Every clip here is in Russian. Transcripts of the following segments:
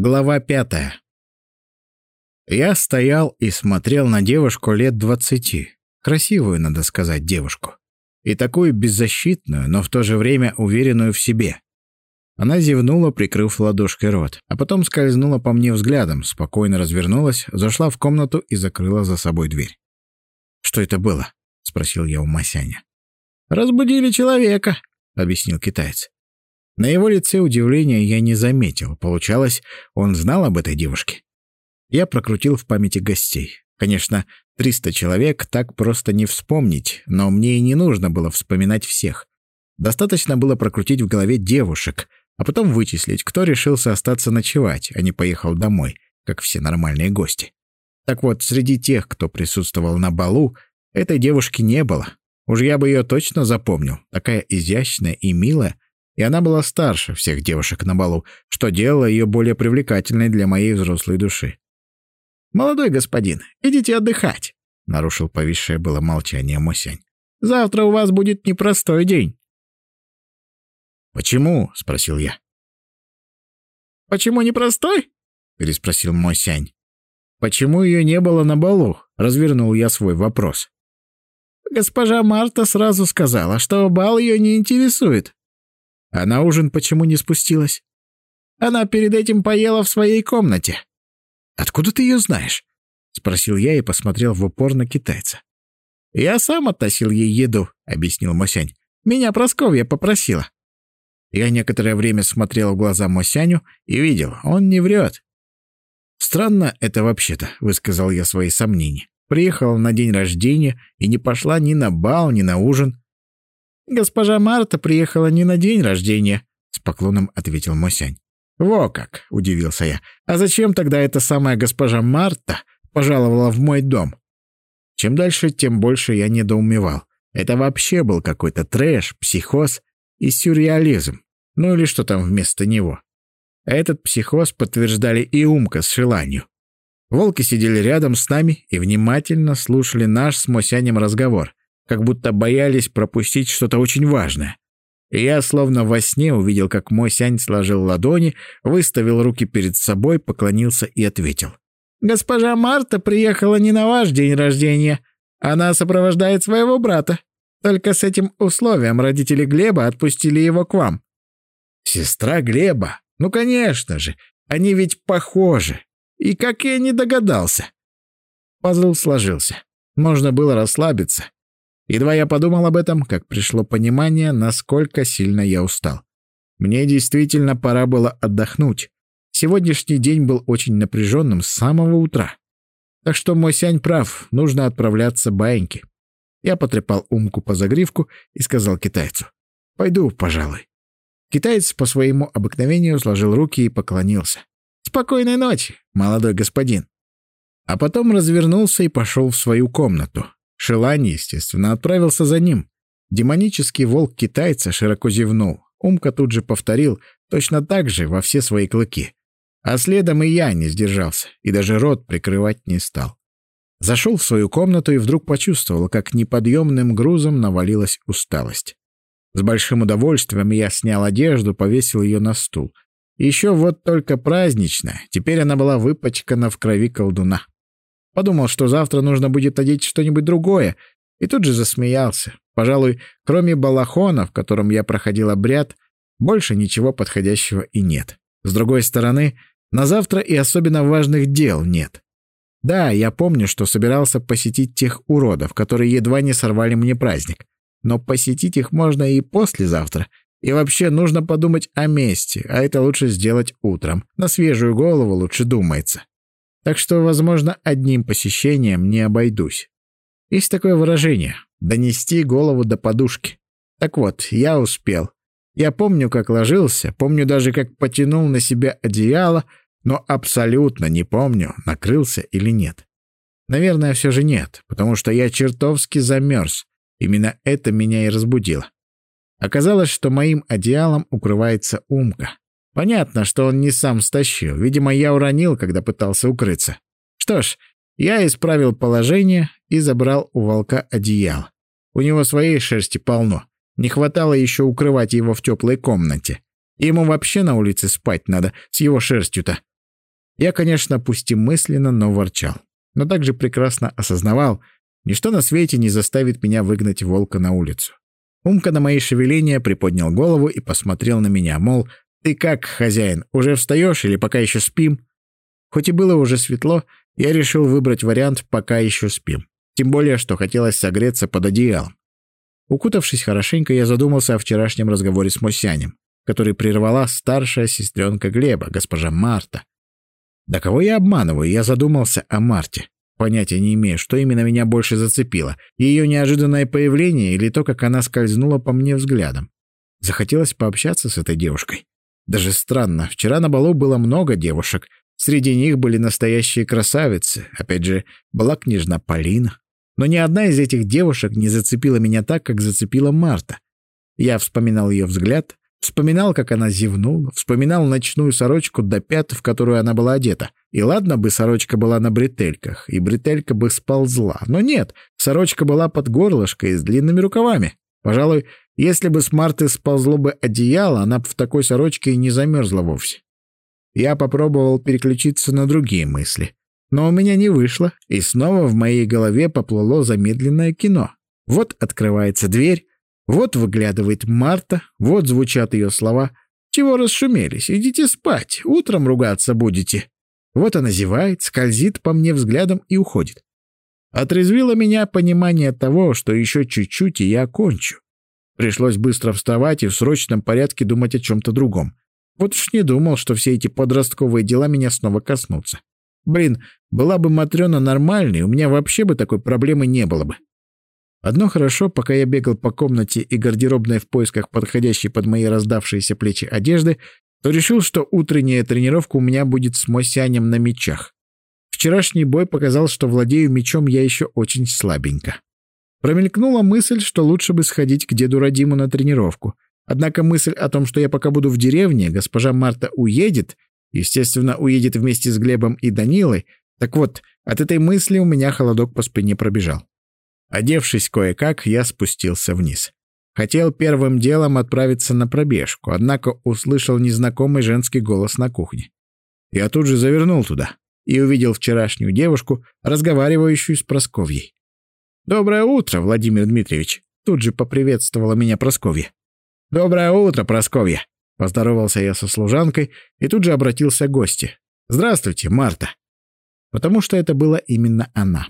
Глава пятая. Я стоял и смотрел на девушку лет двадцати. Красивую, надо сказать, девушку. И такую беззащитную, но в то же время уверенную в себе. Она зевнула, прикрыв ладошкой рот, а потом скользнула по мне взглядом, спокойно развернулась, зашла в комнату и закрыла за собой дверь. «Что это было?» — спросил я у Масяня. «Разбудили человека», — объяснил китаец. На его лице удивления я не заметил. Получалось, он знал об этой девушке. Я прокрутил в памяти гостей. Конечно, 300 человек так просто не вспомнить, но мне и не нужно было вспоминать всех. Достаточно было прокрутить в голове девушек, а потом вычислить, кто решился остаться ночевать, а не поехал домой, как все нормальные гости. Так вот, среди тех, кто присутствовал на балу, этой девушки не было. Уж я бы ее точно запомнил. Такая изящная и милая, и она была старше всех девушек на балу, что делало ее более привлекательной для моей взрослой души. «Молодой господин, идите отдыхать», — нарушил повисшее было молчание Мосянь. «Завтра у вас будет непростой день». «Почему?» — спросил я. «Почему непростой?» — переспросил Мосянь. «Почему ее не было на балу?» — развернул я свой вопрос. «Госпожа Марта сразу сказала, что бал ее не интересует», а на ужин почему не спустилась? Она перед этим поела в своей комнате. Откуда ты ее знаешь? Спросил я и посмотрел в упор на китайца. Я сам оттащил ей еду, объяснил Мосянь. Меня Просковья попросила. Я некоторое время смотрел в глаза Мосяню и видел, он не врет. «Странно это вообще-то», — высказал я свои сомнения. Приехала на день рождения и не пошла ни на бал, ни на ужин. «Госпожа Марта приехала не на день рождения», — с поклоном ответил Мосянь. «Во как!» — удивился я. «А зачем тогда эта самая госпожа Марта пожаловала в мой дом?» Чем дальше, тем больше я недоумевал. Это вообще был какой-то трэш, психоз и сюрреализм. Ну или что там вместо него. А этот психоз подтверждали и Умка с Шеланью. Волки сидели рядом с нами и внимательно слушали наш с Мосянем разговор как будто боялись пропустить что-то очень важное. И я словно во сне увидел, как мой сянь сложил ладони, выставил руки перед собой, поклонился и ответил. «Госпожа Марта приехала не на ваш день рождения. Она сопровождает своего брата. Только с этим условием родители Глеба отпустили его к вам». «Сестра Глеба? Ну, конечно же. Они ведь похожи. И как я не догадался». Пазл сложился. Можно было расслабиться. Едва я подумал об этом, как пришло понимание, насколько сильно я устал. Мне действительно пора было отдохнуть. Сегодняшний день был очень напряженным с самого утра. Так что мой сянь прав, нужно отправляться баиньки. Я потрепал умку по загривку и сказал китайцу. «Пойду, пожалуй». Китаец по своему обыкновению сложил руки и поклонился. «Спокойной ночи, молодой господин». А потом развернулся и пошел в свою комнату, Шелани, естественно, отправился за ним. Демонический волк китайца широко зевнул. Умка тут же повторил, точно так же во все свои клыки. А следом и я не сдержался, и даже рот прикрывать не стал. Зашел в свою комнату и вдруг почувствовал, как неподъемным грузом навалилась усталость. С большим удовольствием я снял одежду, повесил ее на стул. Еще вот только праздничная, теперь она была выпачкана в крови колдуна. Подумал, что завтра нужно будет одеть что-нибудь другое, и тут же засмеялся. Пожалуй, кроме балахона, в котором я проходил обряд, больше ничего подходящего и нет. С другой стороны, на завтра и особенно важных дел нет. Да, я помню, что собирался посетить тех уродов, которые едва не сорвали мне праздник. Но посетить их можно и послезавтра. И вообще нужно подумать о месте, а это лучше сделать утром. На свежую голову лучше думается. Так что, возможно, одним посещением не обойдусь. Есть такое выражение — донести голову до подушки. Так вот, я успел. Я помню, как ложился, помню даже, как потянул на себя одеяло, но абсолютно не помню, накрылся или нет. Наверное, все же нет, потому что я чертовски замерз. Именно это меня и разбудило. Оказалось, что моим одеялом укрывается Умка. Понятно, что он не сам стащил. Видимо, я уронил, когда пытался укрыться. Что ж, я исправил положение и забрал у волка одеяло. У него своей шерсти полно. Не хватало еще укрывать его в теплой комнате. Ему вообще на улице спать надо, с его шерстью-то. Я, конечно, пусть и мысленно, но ворчал. Но также прекрасно осознавал, ничто на свете не заставит меня выгнать волка на улицу. Умка на мои шевеления приподнял голову и посмотрел на меня, мол, «Ты как, хозяин, уже встаешь или пока еще спим?» Хоть и было уже светло, я решил выбрать вариант «пока еще спим». Тем более, что хотелось согреться под одеялом. Укутавшись хорошенько, я задумался о вчерашнем разговоре с Мосянем, который прервала старшая сестренка Глеба, госпожа Марта. Да кого я обманываю? Я задумался о Марте. Понятия не имею, что именно меня больше зацепило. Ее неожиданное появление или то, как она скользнула по мне взглядом. Захотелось пообщаться с этой девушкой. Даже странно, вчера на балу было много девушек. Среди них были настоящие красавицы. Опять же, была княжна Полина. Но ни одна из этих девушек не зацепила меня так, как зацепила Марта. Я вспоминал ее взгляд, вспоминал, как она зевнула, вспоминал ночную сорочку до пят, в которую она была одета. И ладно бы сорочка была на бретельках, и бретелька бы сползла. Но нет, сорочка была под горлышкой с длинными рукавами. Пожалуй, если бы с Марты сползло бы одеяло, она бы в такой сорочке и не замерзла вовсе. Я попробовал переключиться на другие мысли. Но у меня не вышло, и снова в моей голове поплыло замедленное кино. Вот открывается дверь, вот выглядывает Марта, вот звучат ее слова. «Чего расшумелись? Идите спать, утром ругаться будете». Вот она зевает, скользит по мне взглядом и уходит. Отрезвило меня понимание того, что еще чуть-чуть, и я кончу. Пришлось быстро вставать и в срочном порядке думать о чем-то другом. Вот уж не думал, что все эти подростковые дела меня снова коснутся. Блин, была бы Матрена нормальной, у меня вообще бы такой проблемы не было бы. Одно хорошо, пока я бегал по комнате и гардеробной в поисках подходящей под мои раздавшиеся плечи одежды, то решил, что утренняя тренировка у меня будет с Мосянем на мечах. Вчерашний бой показал, что владею мечом я еще очень слабенько. Промелькнула мысль, что лучше бы сходить к деду Радиму на тренировку. Однако мысль о том, что я пока буду в деревне, госпожа Марта уедет, естественно, уедет вместе с Глебом и Данилой, так вот, от этой мысли у меня холодок по спине пробежал. Одевшись кое-как, я спустился вниз. Хотел первым делом отправиться на пробежку, однако услышал незнакомый женский голос на кухне. Я тут же завернул туда и увидел вчерашнюю девушку, разговаривающую с Просковьей. «Доброе утро, Владимир Дмитриевич!» Тут же поприветствовала меня Просковья. «Доброе утро, Просковья!» Поздоровался я со служанкой и тут же обратился к гости. «Здравствуйте, Марта!» Потому что это была именно она.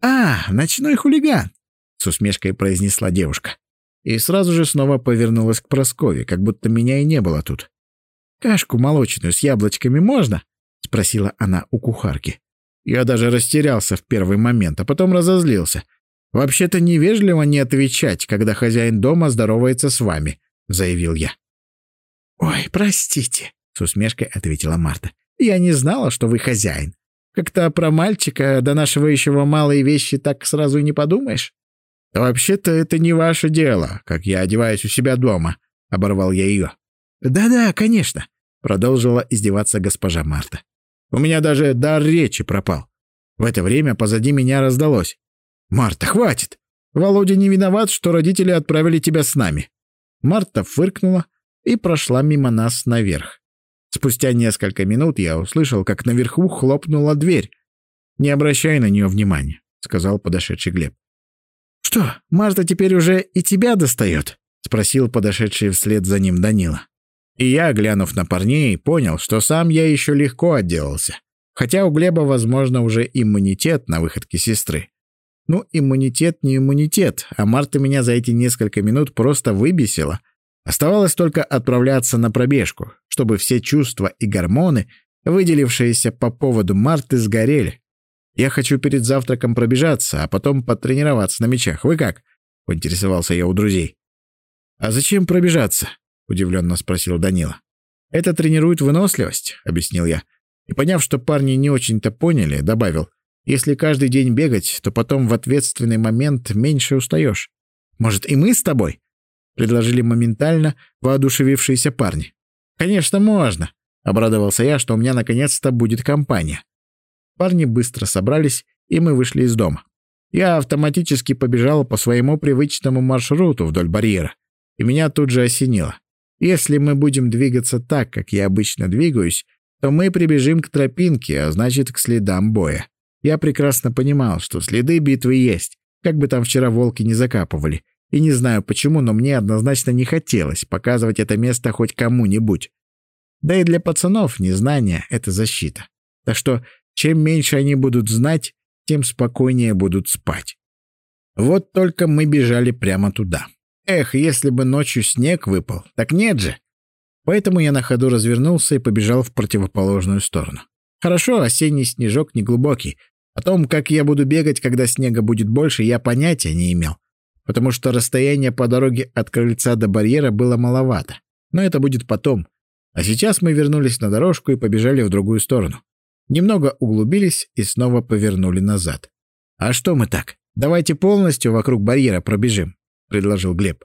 «А, ночной хулиган!» — с усмешкой произнесла девушка и сразу же снова повернулась к Прасковье, как будто меня и не было тут. «Кашку молочную с яблочками можно?» — спросила она у кухарки. Я даже растерялся в первый момент, а потом разозлился. «Вообще-то невежливо не отвечать, когда хозяин дома здоровается с вами», — заявил я. «Ой, простите», — с усмешкой ответила Марта. «Я не знала, что вы хозяин. Как-то про мальчика, донашивающего малые вещи, так сразу и не подумаешь». «Вообще-то это не ваше дело, как я одеваюсь у себя дома», — оборвал я ее. «Да-да, конечно», — продолжила издеваться госпожа Марта. «У меня даже дар речи пропал. В это время позади меня раздалось. «Марта, хватит! Володя не виноват, что родители отправили тебя с нами». Марта фыркнула и прошла мимо нас наверх. Спустя несколько минут я услышал, как наверху хлопнула дверь. «Не обращай на нее внимания», — сказал подошедший Глеб. «Что, Марта теперь уже и тебя достает?» — спросил подошедший вслед за ним Данила. И я, глянув на парней, понял, что сам я еще легко отделался. Хотя у Глеба, возможно, уже иммунитет на выходке сестры. Ну, иммунитет не иммунитет, а Марта меня за эти несколько минут просто выбесила. Оставалось только отправляться на пробежку, чтобы все чувства и гормоны, выделившиеся по поводу Марты, сгорели. Я хочу перед завтраком пробежаться, а потом потренироваться на мечах. Вы как?» — поинтересовался я у друзей. «А зачем пробежаться?» — удивленно спросил Данила. «Это тренирует выносливость», — объяснил я. И, поняв, что парни не очень-то поняли, добавил. «Если каждый день бегать, то потом в ответственный момент меньше устаешь. Может, и мы с тобой?» — предложили моментально воодушевившиеся парни. «Конечно, можно», — обрадовался я, что у меня наконец-то будет компания. Парни быстро собрались, и мы вышли из дома. Я автоматически побежал по своему привычному маршруту вдоль барьера, и меня тут же осенило. Если мы будем двигаться так, как я обычно двигаюсь, то мы прибежим к тропинке, а значит, к следам боя. Я прекрасно понимал, что следы битвы есть, как бы там вчера волки не закапывали. И не знаю почему, но мне однозначно не хотелось показывать это место хоть кому-нибудь. Да и для пацанов незнание — это защита. Так что чем меньше они будут знать, тем спокойнее будут спать. Вот только мы бежали прямо туда. Эх, если бы ночью снег выпал, так нет же. Поэтому я на ходу развернулся и побежал в противоположную сторону. Хорошо, осенний снежок неглубокий. О том, как я буду бегать, когда снега будет больше, я понятия не имел, потому что расстояние по дороге от крыльца до барьера было маловато. Но это будет потом. А сейчас мы вернулись на дорожку и побежали в другую сторону. Немного углубились и снова повернули назад. «А что мы так? Давайте полностью вокруг барьера пробежим», — предложил Глеб.